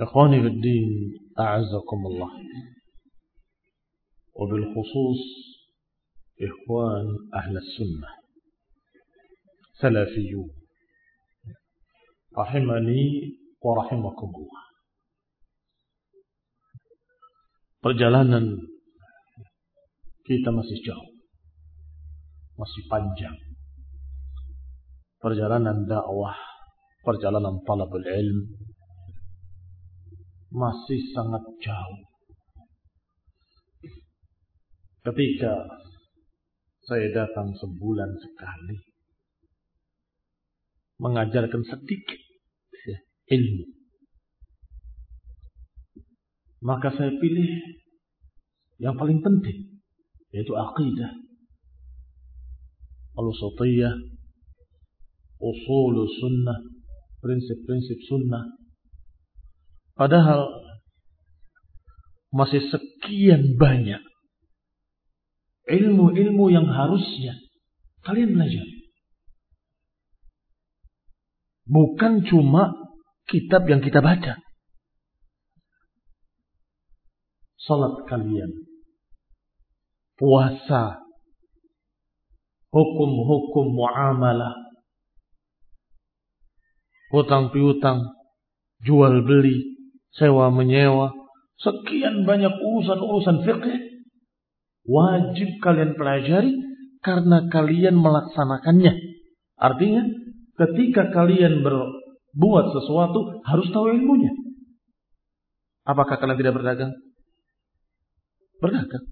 إخواني في الدين أعزكم الله وبالخصوص إخوان أهل السنة سلفيون رحمني ورحمكم الله perjalanan kita masih jauh masih panjang perjalanan dakwah perjalanan talabul ilm masih sangat jauh. Ketika saya datang sebulan sekali. Mengajarkan sedikit ilmu. Maka saya pilih yang paling penting yaitu aqidah. Al-usutiyah usul sunnah prinsip-prinsip sunnah padahal masih sekian banyak ilmu-ilmu yang harusnya kalian belajar bukan cuma kitab yang kita baca. Salat kalian, puasa, hukum-hukum muamalah, hutang piutang, jual beli, sewa menyewa, sekian banyak urusan-urusan fikih wajib kalian pelajari karena kalian melaksanakannya. Artinya, ketika kalian berbuat sesuatu harus tahu ilmunya. Apakah kalian tidak berdagang? Berdagang.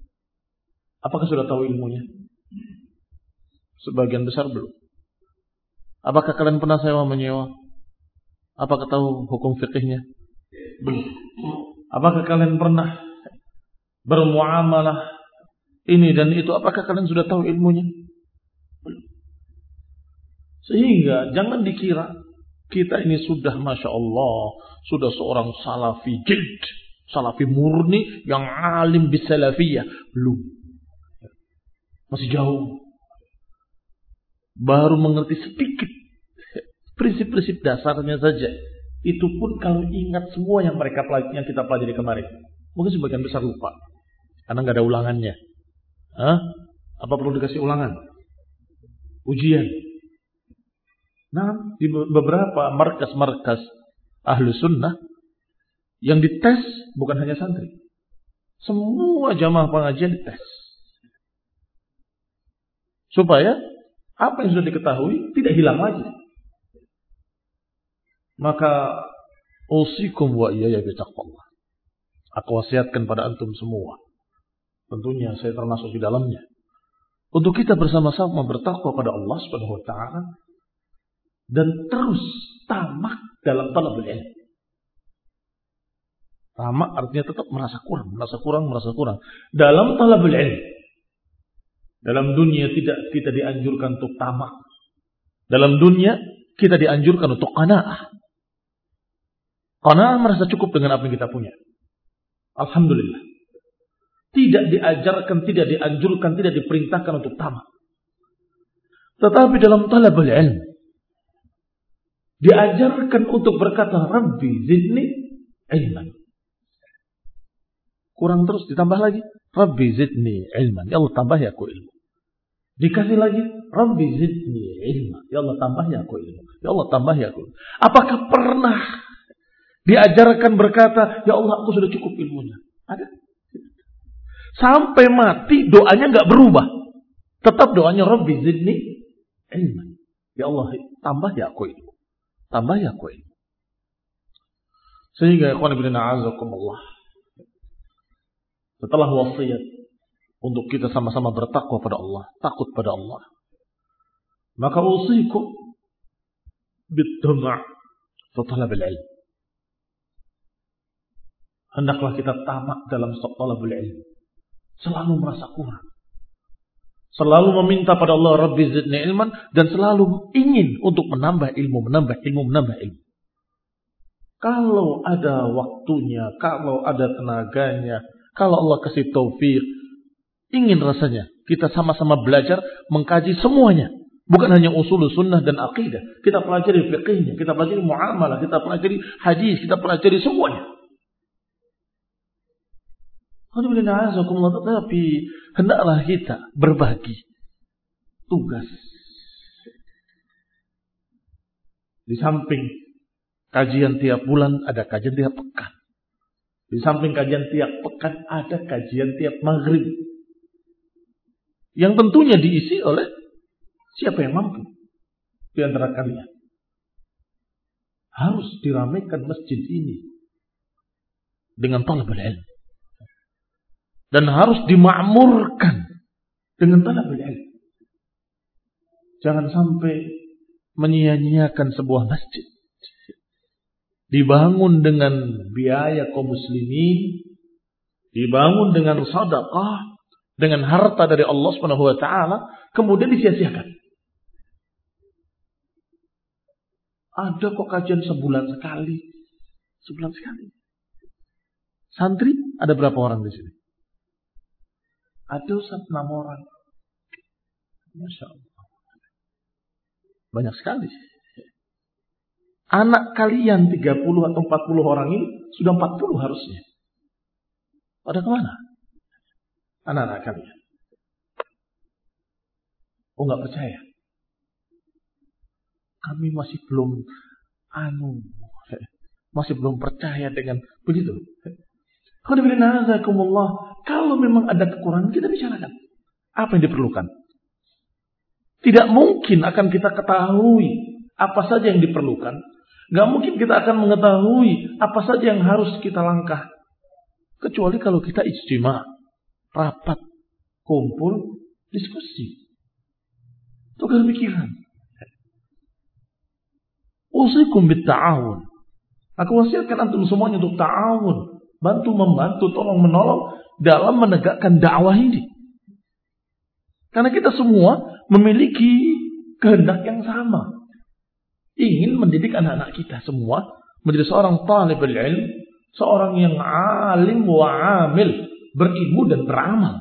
Apakah sudah tahu ilmunya? Sebagian besar belum. Apakah kalian pernah sewa menyewa? Apakah tahu hukum fikihnya? Apakah kalian pernah bermuamalah ini dan itu? Apakah kalian sudah tahu ilmunya? Sehingga jangan dikira kita ini sudah masya Allah sudah seorang salafi jid Salafi murni yang alim bisalafiyah. Belum. Masih jauh. Baru mengerti sedikit. Prinsip-prinsip dasarnya saja. Itu pun kalau ingat semua yang mereka yang kita pelajari kemarin. Mungkin sebagian besar lupa. Karena nggak ada ulangannya. Hah? Apa perlu dikasih ulangan? Ujian. Nah, di beberapa markas-markas ahlu sunnah yang dites bukan hanya santri. Semua jamaah pengajian dites. Supaya apa yang sudah diketahui tidak hilang lagi. Maka usikum wa iya ya bitaqwallah. Aku wasiatkan pada antum semua. Tentunya saya termasuk di dalamnya. Untuk kita bersama-sama bertakwa pada Allah Subhanahu wa taala dan terus tamak dalam talabul ilmu. Tamak artinya tetap merasa kurang, merasa kurang, merasa kurang. Dalam talabul ilmu. Dalam dunia tidak kita dianjurkan untuk tamak. Dalam dunia kita dianjurkan untuk qanaah. Qanaah merasa cukup dengan apa yang kita punya. Alhamdulillah. Tidak diajarkan, tidak dianjurkan, tidak diperintahkan untuk tamak. Tetapi dalam talabul ilmu diajarkan untuk berkata Rabbi zidni ilman. Kurang terus ditambah lagi. Rabbi zidni ilman. Ya Allah tambah ya aku ilmu. Dikasih lagi. Rabbi zidni ilman. Ya Allah tambah ya aku ilmu. Ya Allah tambah ya aku ilmu. Apakah pernah diajarkan berkata, Ya Allah aku sudah cukup ilmunya. Ada. Sampai mati doanya nggak berubah. Tetap doanya Rabbi zidni ilman. Ya Allah tambah ya aku ilmu. Tambah ya aku ilmu. Sehingga ikhwan ibn a'azakumullah. Setelah wasiat untuk kita sama-sama bertakwa pada Allah, takut pada Allah. Maka usikum bid-dama' fi talab ilm Hendaklah kita tamak dalam talabul ilm. Selalu merasa kurang. Selalu meminta pada Allah Rabbi zidni ilman dan selalu ingin untuk menambah ilmu, menambah ilmu, menambah ilmu. Kalau ada waktunya, kalau ada tenaganya, kalau Allah kasih taufik, ingin rasanya kita sama-sama belajar mengkaji semuanya. Bukan hanya usul sunnah dan akidah. Kita pelajari fiqihnya, kita pelajari muamalah, kita pelajari hadis, kita pelajari semuanya. Tetapi hendaklah kita berbagi tugas. Di samping kajian tiap bulan ada kajian tiap pekan. Di samping kajian tiap pekan ada kajian tiap maghrib. Yang tentunya diisi oleh siapa yang mampu di antara kalian. Harus diramaikan masjid ini dengan talabul ilm dan harus dimakmurkan dengan talabul ilm. Jangan sampai menyia-nyiakan sebuah masjid. Dibangun dengan biaya kaum muslimin, dibangun dengan sedekah, dengan harta dari Allah Subhanahu wa taala, kemudian disia-siakan. Ada kok kajian sebulan sekali. Sebulan sekali. Santri ada berapa orang di sini? Ada Ustaz enam orang. Masya Allah. Banyak sekali. Anak kalian 30 atau 40 orang ini sudah 40 harusnya. Pada ke mana? Anak-anak kalian. Oh nggak percaya? Kami masih belum anu, masih belum percaya dengan begitu. Kalau memang ada kekurangan kita bicarakan. Apa yang diperlukan? Tidak mungkin akan kita ketahui apa saja yang diperlukan. Gak mungkin kita akan mengetahui apa saja yang harus kita langkah. Kecuali kalau kita ijtima, rapat, kumpul, diskusi. Tukar pikiran. Usikum bitta'awun. Aku wasiatkan antum semuanya untuk ta'awun bantu membantu, tolong menolong dalam menegakkan dakwah ini. Karena kita semua memiliki kehendak yang sama. Ingin mendidik anak-anak kita semua menjadi seorang talib ilm, seorang yang alim wa amil, berilmu dan beramal.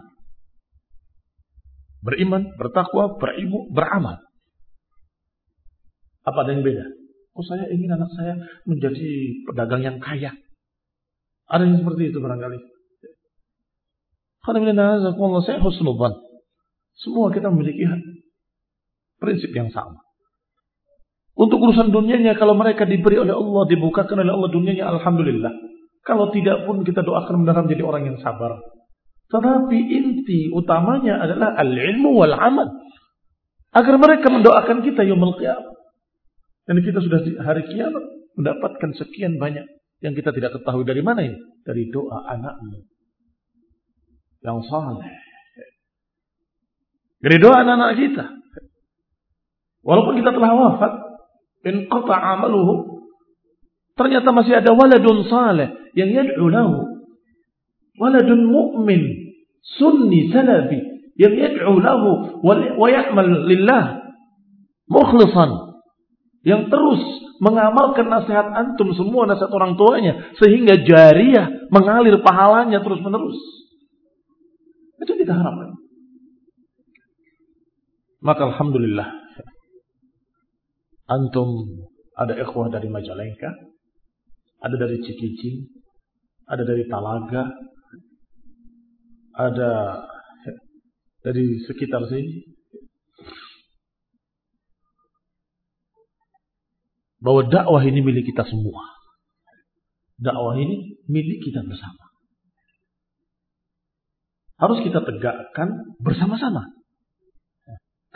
Beriman, bertakwa, berilmu, beramal. Apa ada yang beda? Oh saya ingin anak saya menjadi pedagang yang kaya. Ada yang seperti itu barangkali. Saya Semua kita memiliki prinsip yang sama. Untuk urusan dunianya, kalau mereka diberi oleh Allah, dibukakan oleh Allah dunianya, Alhamdulillah. Kalau tidak pun kita doakan mudah menjadi orang yang sabar. Tetapi inti utamanya adalah al-ilmu wal amal. Agar mereka mendoakan kita yaumul qiyamah. Dan kita sudah di hari kiamat mendapatkan sekian banyak yang kita tidak ketahui dari mana ini? Dari doa anakmu yang saleh. Dari doa anak-anak kita. Walaupun kita telah wafat, in qata amaluhu ternyata masih ada waladun saleh yang yad'u lahu waladun mu'min sunni salafi yang yad'u lahu wa ya'mal lillah mukhlisan yang terus mengamalkan nasihat antum semua nasihat orang tuanya sehingga jariah mengalir pahalanya terus menerus itu kita harapkan maka alhamdulillah Antum ada ikhwah dari Majalengka, ada dari Cikijing, ada dari Talaga, ada dari sekitar sini. Bahwa dakwah ini milik kita semua. Dakwah ini milik kita bersama. Harus kita tegakkan bersama-sama.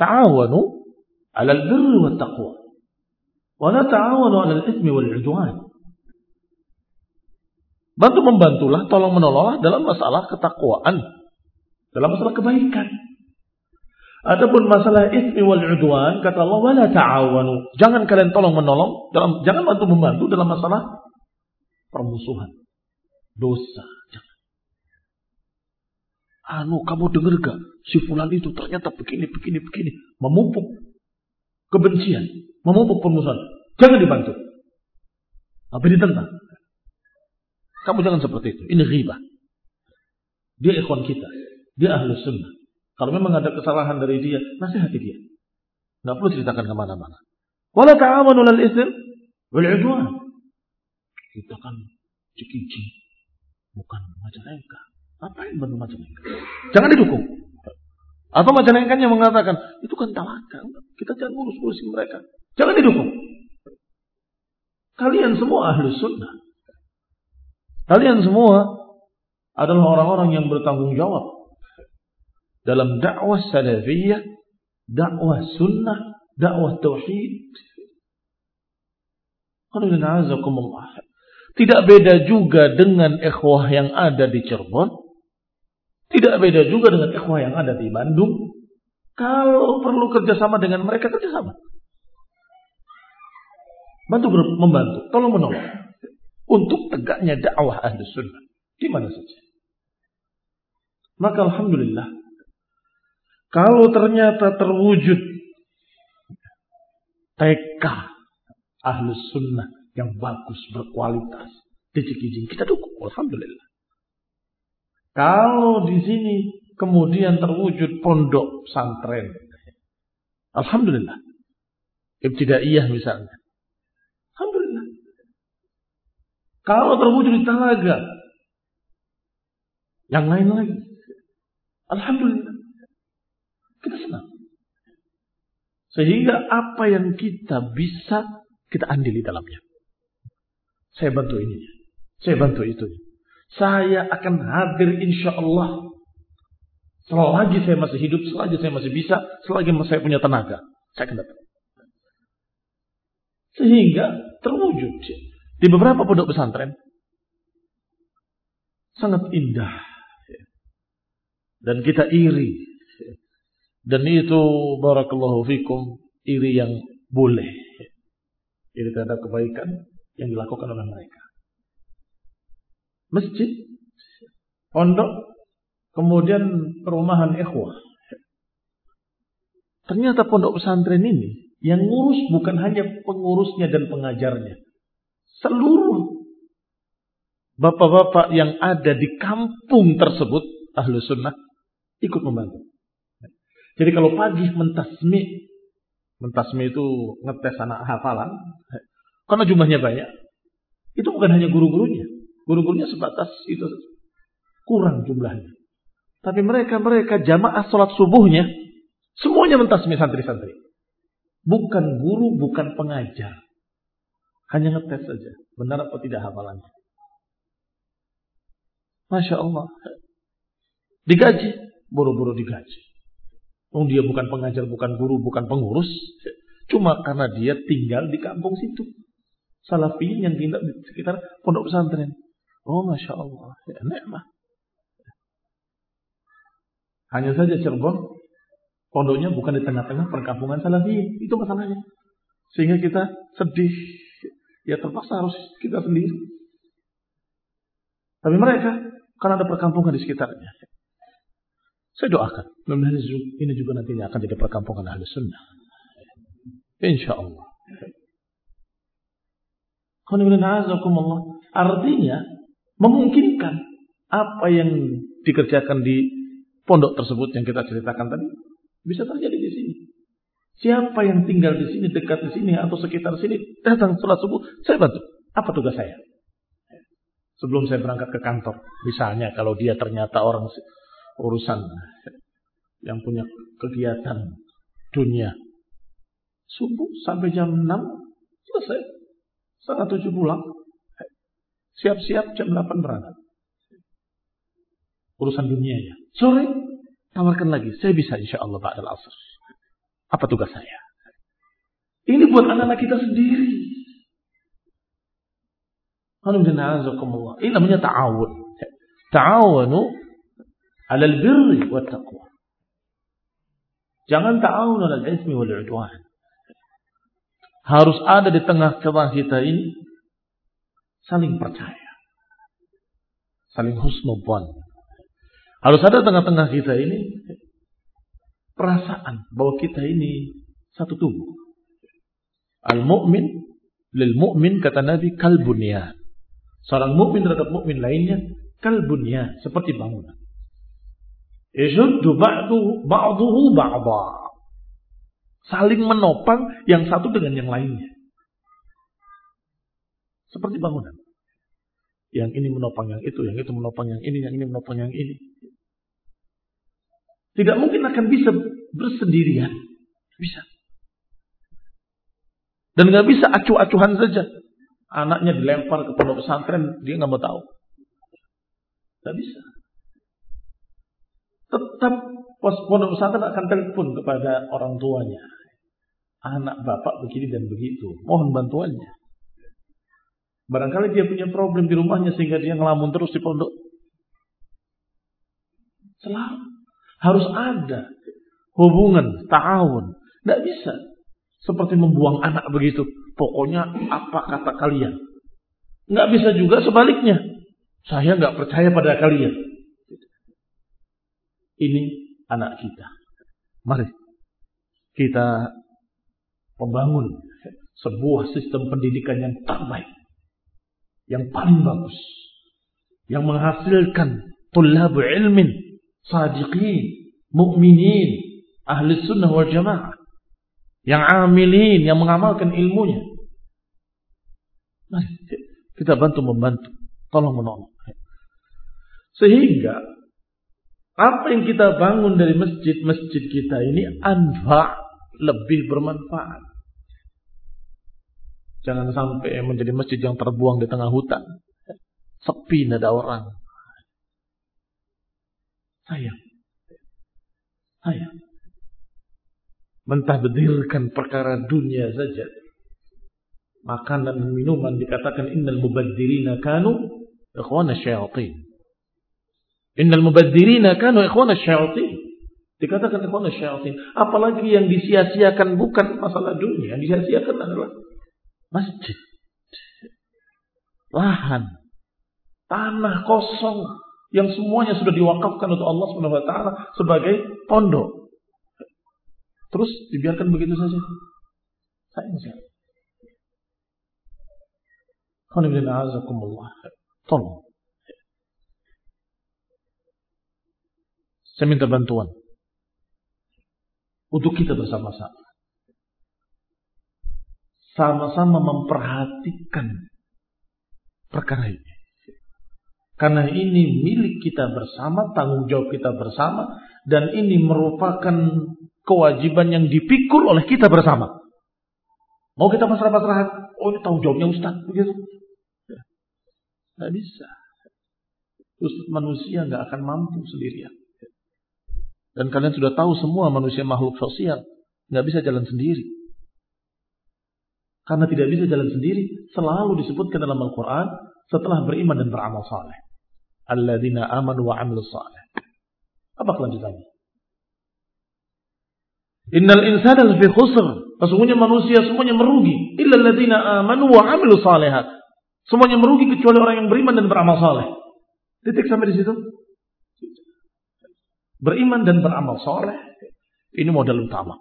Ta'awanu alal birri wa taqwa. Wala ta'awanu 'alal itsmi wal 'udwan. Bantu membantulah, tolong menolonglah dalam masalah ketakwaan, dalam masalah kebaikan. Adapun masalah ismi wal udwan kata Allah wala ta'awanu. Jangan kalian tolong menolong dalam jangan bantu membantu dalam masalah permusuhan. Dosa. Jangan. Anu kamu dengar gak? Si fulan itu ternyata begini begini begini, memupuk kebencian, memupuk permusuhan. Jangan dibantu. Tapi ditentang. Kamu jangan seperti itu. Ini riba. Dia ikhwan kita. Dia ahli sunnah. Kalau memang ada kesalahan dari dia, nasihati dia. Nggak perlu ceritakan ke mana-mana. Wala ta'awanu lal ism wal udwan. Kita kan cikiji. Bukan majalengka. Ngapain bantu majalengka? Jangan didukung. Atau majalengkanya mengatakan, itu kan talaga. Kita jangan ngurus-ngurusin mereka. Jangan didukung. Kalian semua ahlu sunnah. Kalian semua adalah orang-orang yang bertanggung jawab dalam dakwah salafiyah, dakwah sunnah, dakwah tauhid. Tidak beda juga dengan ikhwah yang ada di Cirebon. Tidak beda juga dengan ikhwah yang ada di Bandung. Kalau perlu kerjasama dengan mereka, kerjasama. Bantu membantu, tolong menolong. Untuk tegaknya dakwah ahli sunnah. Di mana saja. Maka Alhamdulillah. Kalau ternyata terwujud TK ahli sunnah yang bagus, berkualitas. Di Cikijing kita dukung. Alhamdulillah. Kalau di sini kemudian terwujud pondok pesantren. Alhamdulillah. Ibtidaiyah misalnya. Kalau terwujud di talaga, yang lain lagi. Alhamdulillah. Kita senang. Sehingga apa yang kita bisa, kita ambil di dalamnya. Saya bantu ini. Saya bantu itu. Saya akan hadir insya Allah. Selagi saya masih hidup, selagi saya masih bisa, selagi saya punya tenaga. Saya akan datang. Sehingga terwujud di beberapa pondok pesantren sangat indah dan kita iri dan itu barakallahu fikum iri yang boleh. Iri terhadap kebaikan yang dilakukan oleh mereka. Masjid pondok kemudian perumahan ikhwah. Ternyata pondok pesantren ini yang ngurus bukan hanya pengurusnya dan pengajarnya. Seluruh bapak-bapak yang ada di kampung tersebut, ahlu sunnah, ikut membantu. Jadi kalau pagi mentasmi, mentasmi itu ngetes anak hafalan, karena jumlahnya banyak, itu bukan hanya guru-gurunya. Guru-gurunya sebatas itu kurang jumlahnya. Tapi mereka-mereka jamaah sholat subuhnya Semuanya mentasmi santri-santri. Bukan guru, bukan pengajar. Hanya ngetes saja. Benar atau tidak hafalannya. Masya Allah. Digaji. Buru-buru digaji. Oh, dia bukan pengajar, bukan guru, bukan pengurus. Cuma karena dia tinggal di kampung situ. Salafi yang tinggal di sekitar pondok pesantren. Oh, Masya Allah. Ya, nikmah. Hanya saja Cirebon, pondoknya bukan di tengah-tengah perkampungan Salafi. Itu masalahnya. Sehingga kita sedih. Ya terpaksa harus kita sendiri. Tapi mereka, karena ada perkampungan di sekitarnya. Saya doakan. Ini juga nantinya akan jadi perkampungan ahli sunnah. Insya Allah. Artinya memungkinkan apa yang dikerjakan di pondok tersebut yang kita ceritakan tadi bisa terjadi di sini. Siapa yang tinggal di sini, dekat di sini atau sekitar sini datang sholat subuh, saya bantu. Apa tugas saya? Sebelum saya berangkat ke kantor, misalnya kalau dia ternyata orang urusan yang punya kegiatan dunia, subuh sampai jam 6 selesai, setengah tujuh pulang, siap-siap jam 8 berangkat. Urusan dunianya. Sore tawarkan lagi, saya bisa insya Allah Pak Asr. Apa tugas saya? Ini buat anak-anak kita sendiri. Ini namanya ta'awun. Ta'awunu alal birri wa taqwa. Jangan ta'awun alal ismi wal udwan. Harus ada di tengah-tengah kita ini saling percaya. Saling husnubwan. Harus ada tengah-tengah kita ini perasaan bahwa kita ini satu tubuh. Al-mu'min lil mu'min kata Nabi kalbunya. Seorang mukmin terhadap mukmin lainnya kalbunya seperti bangunan. Yashuddu ba'duhu ba'duhu ba'dha. Saling menopang yang satu dengan yang lainnya. Seperti bangunan. Yang ini menopang yang itu, yang itu menopang yang ini, yang ini menopang yang ini. Tidak mungkin akan bisa bersendirian. Bisa. Dan nggak bisa acuh-acuhan saja. Anaknya dilempar ke pondok pesantren, dia nggak mau tahu. Nggak bisa. Tetap pos pondok pesantren akan telepon kepada orang tuanya. Anak bapak begini dan begitu. Mohon bantuannya. Barangkali dia punya problem di rumahnya sehingga dia ngelamun terus di pondok. Selalu. Harus ada hubungan, ta'awun. Tidak bisa. Seperti membuang anak begitu. Pokoknya apa kata kalian. Nggak bisa juga sebaliknya. Saya nggak percaya pada kalian. Ini anak kita. Mari kita membangun sebuah sistem pendidikan yang terbaik. Yang paling bagus. Yang menghasilkan tulabu ilmin sadiqin, mukminin, ahli sunnah wal jamaah. Yang amilin, yang mengamalkan ilmunya. Nah, kita bantu membantu. Tolong menolong. Sehingga apa yang kita bangun dari masjid-masjid kita ini anfa lebih bermanfaat. Jangan sampai menjadi masjid yang terbuang di tengah hutan. Sepi, tidak ada orang. Sayang. Sayang. Mentahdirkan perkara dunia saja. Makanan dan minuman dikatakan innal mubadzirina kanu ikhwana syayatin. Innal mubadzirina kanu ikhwana syayatin. Dikatakan ikhwana syayatin. Apalagi yang disia-siakan bukan masalah dunia. Yang disia-siakan adalah masjid. Lahan. Tanah kosong yang semuanya sudah diwakafkan untuk Allah taala sebagai pondok. Terus dibiarkan begitu saja. Sayang sekali. Tolong. Saya minta bantuan untuk kita bersama-sama. Sama-sama memperhatikan perkara ini. Karena ini milik kita bersama, tanggung jawab kita bersama, dan ini merupakan kewajiban yang dipikul oleh kita bersama. Mau kita pasrah-pasrah, oh ini tanggung jawabnya Ustaz, begitu. Tidak bisa. Ustaz manusia nggak akan mampu sendirian. Dan kalian sudah tahu semua manusia makhluk sosial nggak bisa jalan sendiri. Karena tidak bisa jalan sendiri, selalu disebutkan dalam Al-Quran setelah beriman dan beramal saleh. Alladzina amanu wa amilus saleh. Apa kelanjutannya? Innal insana lafi khusr. Sesungguhnya manusia semuanya merugi. Illa alladzina amanu wa amilus salehat. Semuanya merugi kecuali orang yang beriman dan beramal saleh. Titik sampai di situ. Beriman dan beramal saleh ini modal utama.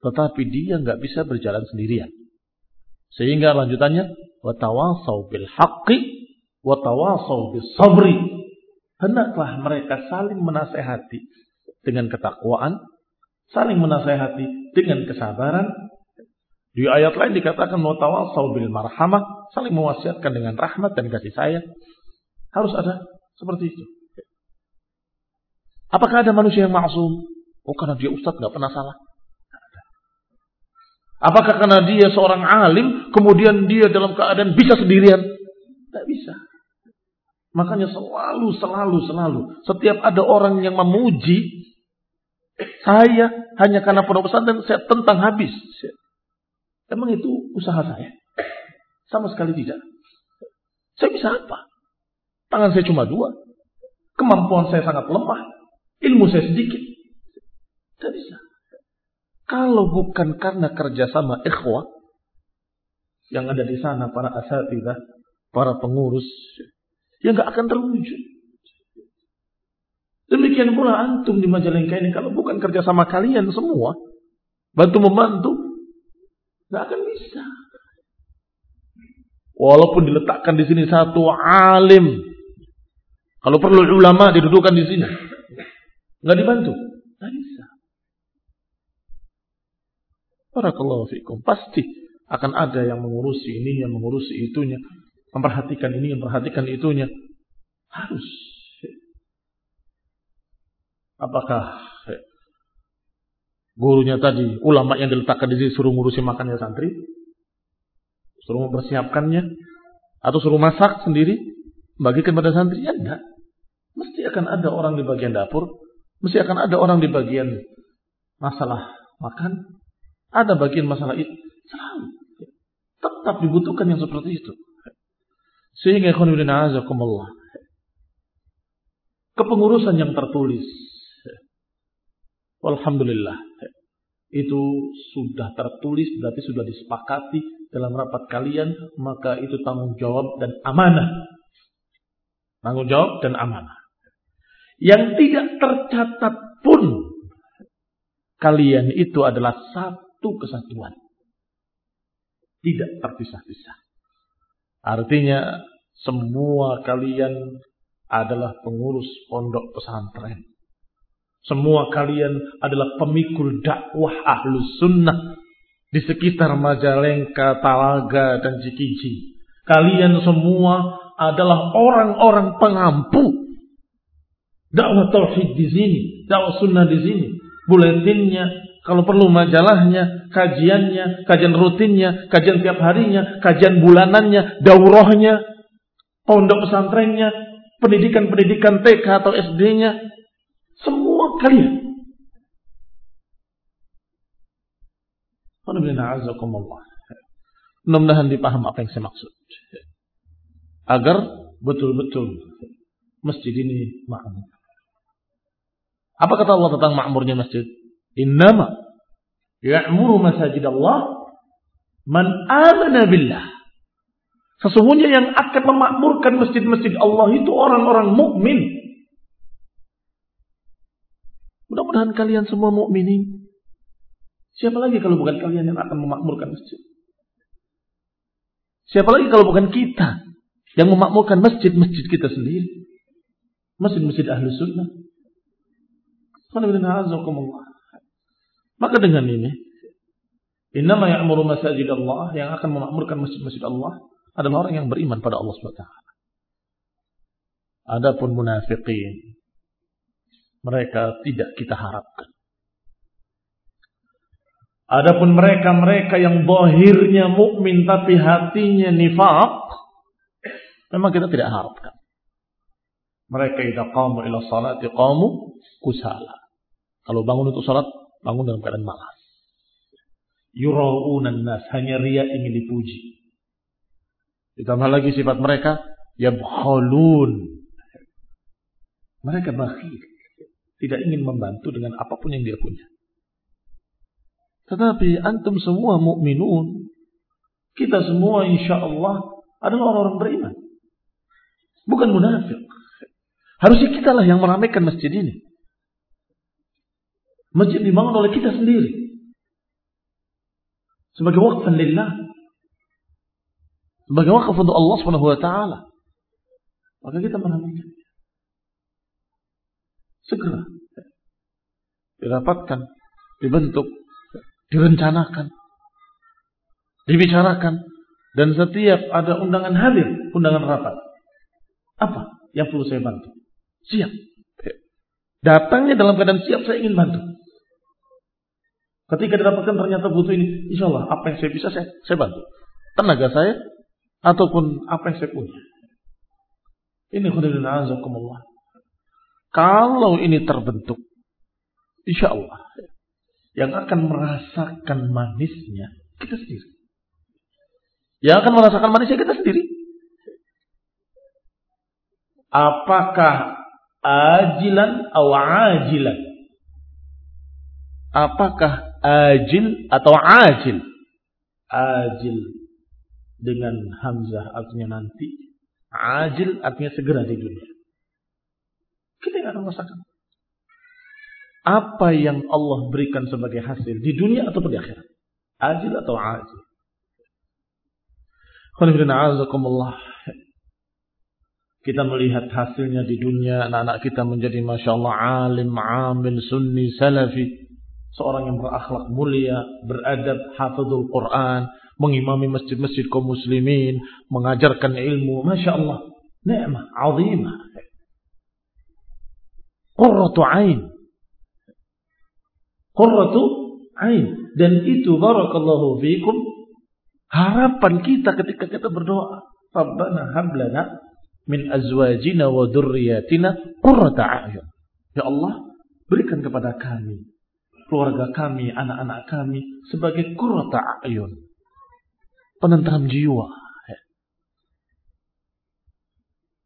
Tetapi dia nggak bisa berjalan sendirian. Sehingga lanjutannya watawasau bil haqqi watawasau bis sabri. Hendaklah mereka saling menasehati dengan ketakwaan, saling menasehati dengan kesabaran, di ayat lain dikatakan mutawasau bil marhamah, saling mewasiatkan dengan rahmat dan kasih sayang. Harus ada seperti itu. Apakah ada manusia yang maksum? Oh karena dia ustadz nggak pernah salah. Apakah karena dia seorang alim, kemudian dia dalam keadaan bisa sendirian? Tidak bisa. Makanya selalu, selalu, selalu. Setiap ada orang yang memuji, saya hanya karena pondok pesantren saya tentang habis. Emang itu usaha saya? Sama sekali tidak. Saya bisa apa? Tangan saya cuma dua. Kemampuan saya sangat lemah. Ilmu saya sedikit. Tidak bisa. Kalau bukan karena kerjasama ikhwah yang ada di sana para asatidah, para pengurus, ya nggak akan terwujud. Demikian pula antum di Majalengka ini kalau bukan kerjasama kalian semua, bantu membantu, Nggak akan bisa. Walaupun diletakkan di sini satu alim. Kalau perlu ulama didudukan di sini. Nggak dibantu. Nggak bisa. Barakallahu fikum. Pasti akan ada yang mengurusi ini, yang mengurusi itunya. Memperhatikan ini, memperhatikan itunya. Harus. Apakah gurunya tadi, ulama yang diletakkan di sini suruh ngurusin makannya santri, suruh mempersiapkannya, atau suruh masak sendiri, bagikan pada santri, ya enggak. Mesti akan ada orang di bagian dapur, mesti akan ada orang di bagian masalah makan, ada bagian masalah itu, selalu. Tetap dibutuhkan yang seperti itu. Sehingga azakumullah. Kepengurusan yang tertulis. Alhamdulillah itu sudah tertulis berarti sudah disepakati dalam rapat kalian maka itu tanggung jawab dan amanah tanggung jawab dan amanah yang tidak tercatat pun kalian itu adalah satu kesatuan. Tidak terpisah-pisah. Artinya semua kalian adalah pengurus pondok pesantren. Semua kalian adalah pemikul dakwah ahlus sunnah di sekitar Majalengka, Talaga, dan Cikiji. Kalian semua adalah orang-orang pengampu dakwah tauhid di sini, dakwah sunnah di sini. Buletinnya, kalau perlu majalahnya, kajiannya, kajian rutinnya, kajian tiap harinya, kajian bulanannya, daurahnya, pondok pesantrennya, pendidikan-pendidikan TK atau SD-nya, semua kalian. Mudah-mudahan dipaham apa yang saya maksud. Agar betul-betul masjid ini makmur. Apa kata Allah tentang makmurnya masjid? Innama ya'muru masajid Allah man amana billah. Sesungguhnya yang akan memakmurkan masjid-masjid Allah itu orang-orang mukmin Mudah-mudahan kalian semua mukminin. Siapa lagi kalau bukan kalian yang akan memakmurkan masjid? Siapa lagi kalau bukan kita yang memakmurkan masjid-masjid kita sendiri? Masjid-masjid ahli sunnah. Maka dengan ini, Innama ya'muru masajid Allah yang akan memakmurkan masjid-masjid Allah adalah orang yang beriman pada Allah SWT. Adapun munafiqin mereka tidak kita harapkan. Adapun mereka-mereka yang bohirnya mukmin tapi hatinya nifak, memang kita tidak harapkan. Mereka idza qamu ila salati qamu kusala. Kalau bangun untuk salat, bangun dalam keadaan malas. Yuraunan nas, hanya ria ingin dipuji. Ditambah lagi sifat mereka, yabkhalun. Mereka bakhil. Tidak ingin membantu dengan apa pun yang dia punya. Tetapi antum semua mukminun, kita semua insya Allah adalah orang-orang beriman. Bukan munafik. Harusnya kita lah yang meramaikan masjid ini. Masjid dibangun oleh kita sendiri. Sebagai wakfan lillah. Sebagai wakaf untuk Allah Subhanahu wa taala. Maka kita meramaikan. Segera didapatkan, dibentuk, direncanakan, dibicarakan dan setiap ada undangan hadir, undangan rapat. Apa yang perlu saya bantu? Siap. Datangnya dalam keadaan siap saya ingin bantu. Ketika didapatkan ternyata butuh ini, insya Allah apa yang saya bisa saya, saya bantu. Tenaga saya ataupun apa yang saya punya. Ini khudilin azakumullah. Kalau ini terbentuk, insya Allah yang akan merasakan manisnya kita sendiri. Yang akan merasakan manisnya kita sendiri. Apakah ajilan atau ajilan? Apakah ajil atau ajil? Ajil dengan hamzah artinya nanti. Ajil artinya segera di dunia. Kita akan merasakan. Apa yang Allah berikan sebagai hasil di dunia atau di akhirat. Ajil atau ajil. Kita melihat hasilnya di dunia, anak-anak kita menjadi Masya Allah alim, amil, sunni, salafi. Seorang yang berakhlak mulia, beradab, hafadul Quran, mengimami masjid-masjid kaum muslimin, mengajarkan ilmu. Masya Allah. Ni'mah, azimah. Qurratu ain. Qurratu ain. Dan itu barakallahu fiikum harapan kita ketika kita berdoa. Rabbana hablana min azwajina wa dhurriyyatina qurrata a'yun. Ya Allah, berikan kepada kami, keluarga kami, anak-anak kami sebagai qurrata a'yun penentram jiwa.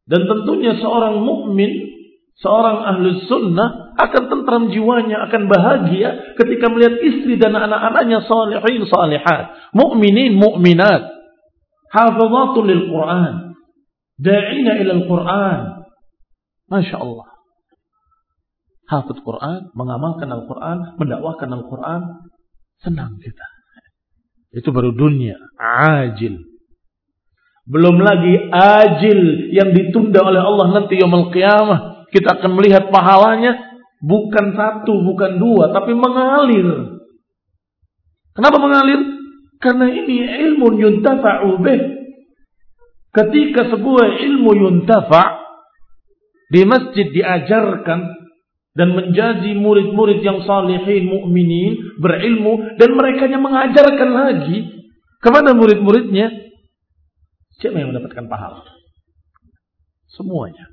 Dan tentunya seorang mukmin, seorang ahli sunnah akan tentram jiwanya, akan bahagia ketika melihat istri dan anak-anaknya salihin salihat, mukminin mukminat, hafizatul lil Quran, da'ina ila Al-Quran. Masya Allah. Hafid Quran, mengamalkan Al-Quran, mendakwakan Al-Quran, senang kita. Itu baru dunia, ajil. Belum lagi ajil yang ditunda oleh Allah nanti yaumul qiyamah. Kita akan melihat pahalanya bukan satu, bukan dua, tapi mengalir. Kenapa mengalir? Karena ini ilmu yuntafa'u bih. Ketika sebuah ilmu yuntafa' di masjid diajarkan dan menjadi murid-murid yang salihin, mukminin, berilmu dan mereka yang mengajarkan lagi kepada murid-muridnya siapa yang mendapatkan pahala? Semuanya.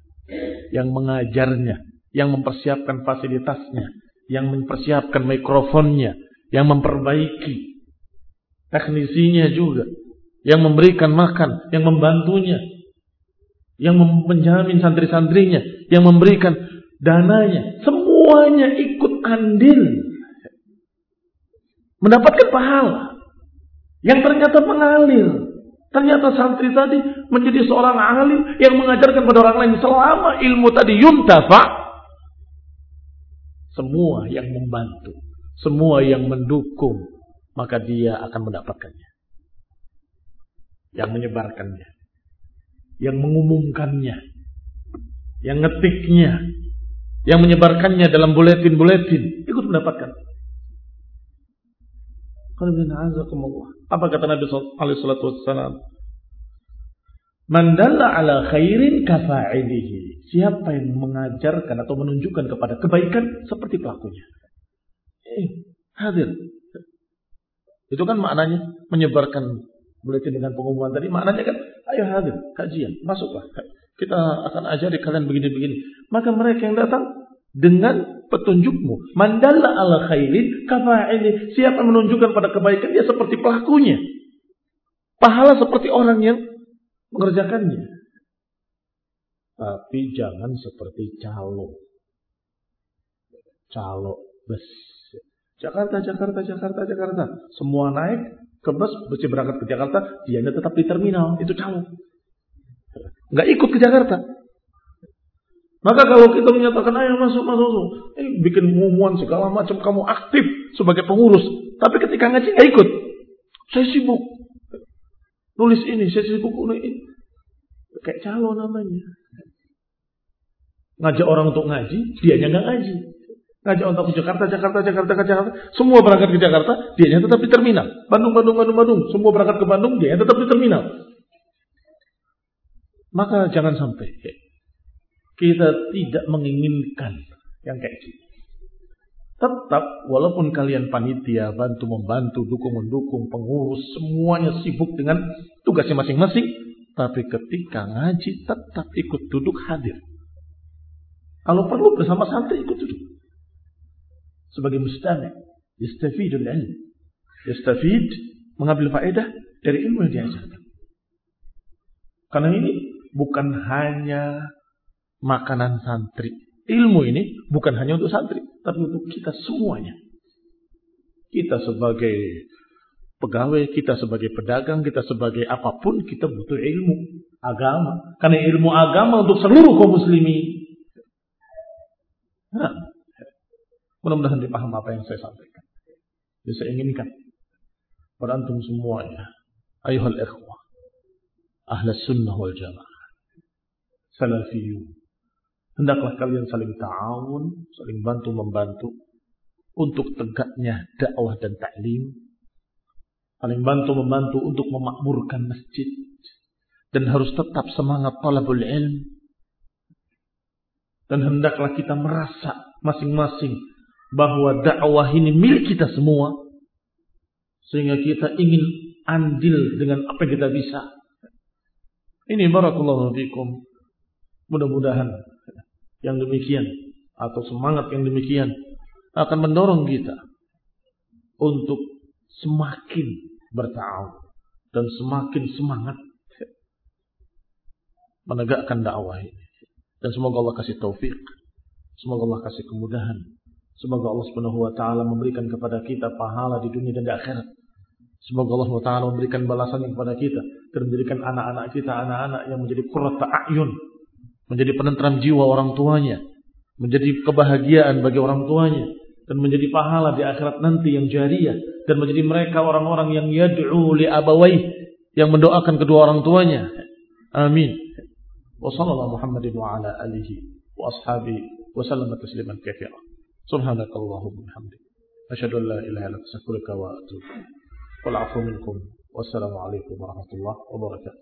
Yang mengajarnya, yang mempersiapkan fasilitasnya, yang mempersiapkan mikrofonnya, yang memperbaiki teknisinya juga, yang memberikan makan, yang membantunya, yang menjamin santri-santrinya, yang memberikan dananya, semuanya ikut andil. Mendapatkan pahala. Yang ternyata mengalir. Ternyata santri tadi menjadi seorang alim yang mengajarkan pada orang lain selama ilmu tadi yuntafa. Semua yang membantu, semua yang mendukung, maka dia akan mendapatkannya. Yang menyebarkannya, yang mengumumkannya, yang ngetiknya, yang menyebarkannya dalam buletin-buletin ikut mendapatkan. Apa kata Nabi alaihi salatu wassalam? Man ala khairin kafa'ilihi. Siapa yang mengajarkan atau menunjukkan kepada kebaikan seperti pelakunya. Eh, hadir. Itu kan maknanya menyebarkan buletin dengan pengumuman tadi. Maknanya kan, ayo hadir, kajian, masuklah. Kita akan ajari kalian begini-begini. Maka mereka yang datang dengan petunjukmu. Mandalla ala khairin kafa'ili. Siapa menunjukkan pada kebaikan, dia seperti pelakunya. Pahala seperti orang yang mengerjakannya. Tapi jangan seperti calo. Calo bus. Jakarta, Jakarta, Jakarta, Jakarta. Semua naik ke bus, bus berangkat ke Jakarta, dia tetap di terminal. Itu calo. Nggak ikut ke Jakarta. Maka kalau kita menyatakan ayo masuk masuk, masuk. Eh, bikin umuman segala macam kamu aktif sebagai pengurus, tapi ketika ngaji nggak ikut. Saya sibuk nulis ini, saya sibuk nulis ini. Kayak calo namanya. Ngajak orang untuk ngaji, dia nggak ngaji. Ngajak untuk ke Jakarta, Jakarta, Jakarta, ke Jakarta. Semua berangkat ke Jakarta, dia tetap di terminal. Bandung, Bandung, Bandung, Bandung. Semua berangkat ke Bandung, dia tetap di terminal. Maka jangan sampai kita tidak menginginkan yang kayak gitu. Tetap walaupun kalian panitia bantu membantu dukung mendukung pengurus semuanya sibuk dengan tugasnya masing-masing, tapi ketika ngaji tetap ikut duduk hadir. Kalau perlu bersama santai ikut duduk. Sebagai mustami, yastafidul ilm. Yastafid mengambil faedah dari ilmu yang diajarkan. Karena ini bukan hanya makanan santri. Ilmu ini bukan hanya untuk santri, tapi untuk kita semuanya. Kita sebagai pegawai, kita sebagai pedagang, kita sebagai apa pun, kita butuh ilmu agama. Karena ilmu agama untuk seluruh kaum muslimin. Nah, mudah-mudahan dipaham apa yang saya sampaikan. Jadi saya inginkan antum semuanya, ayuhal ikhwah, ahlas sunnah wal jamaah, salafiyun, Hendaklah kalian saling ta'awun, saling bantu-membantu untuk tegaknya dakwah dan taklim. Saling bantu-membantu untuk memakmurkan masjid. Dan harus tetap semangat talabul ilm. Dan hendaklah kita merasa masing-masing bahwa dakwah ini milik kita semua. Sehingga kita ingin andil dengan apa yang kita bisa. Ini barakallahu fikum. Mudah-mudahan yang demikian atau semangat yang demikian akan mendorong kita untuk semakin bertawaf dan semakin semangat menegakkan dakwah ini. Dan semoga Allah kasih taufik, semoga Allah kasih kemudahan, semoga Allah Subhanahu wa taala memberikan kepada kita pahala di dunia dan di akhirat. Semoga Allah taala memberikan balasan kepada kita dan anak-anak kita anak-anak yang menjadi qurrata a'yun menjadi penentram jiwa orang tuanya, menjadi kebahagiaan bagi orang tuanya, dan menjadi pahala di akhirat nanti yang jariah, dan menjadi mereka orang-orang yang yad'u li abawai, yang mendoakan kedua orang tuanya. Amin. Wa sallallahu Muhammadin wa ala alihi wa ashabihi wa sallama tasliman katsira. Subhanakallahumma bihamdika. Asyhadu an la ilaha illa anta wa atubu ilaik. Wal minkum. Wassalamu alaikum warahmatullahi wabarakatuh.